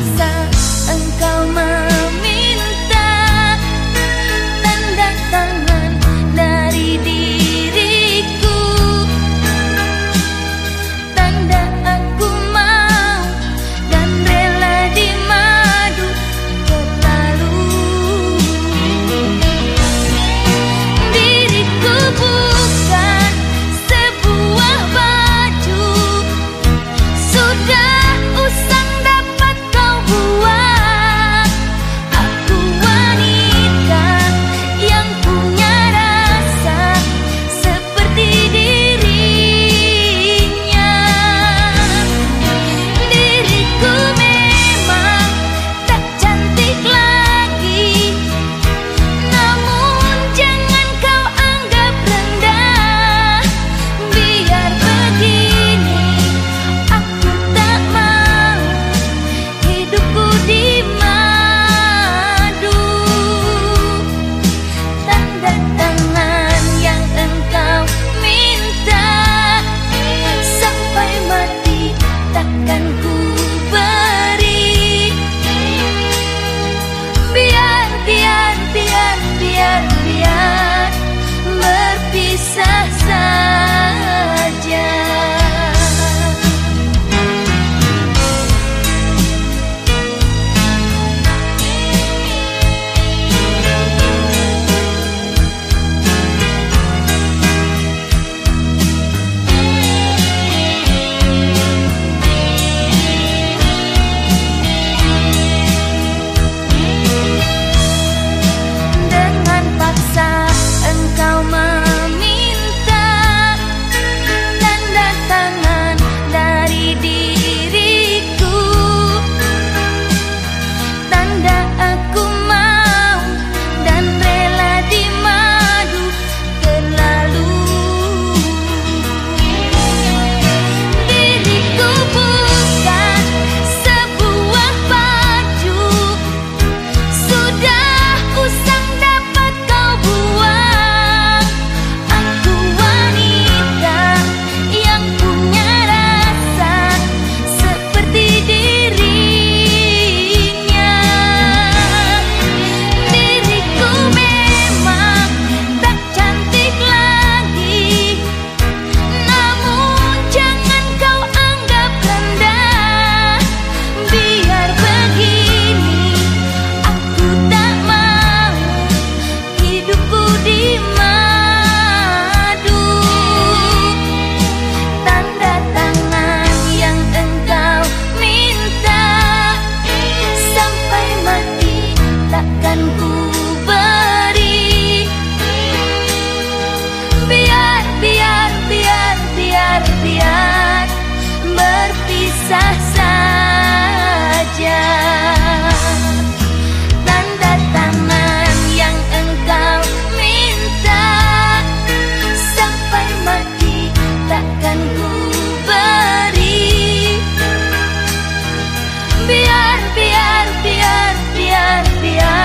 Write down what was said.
sun. Yeah.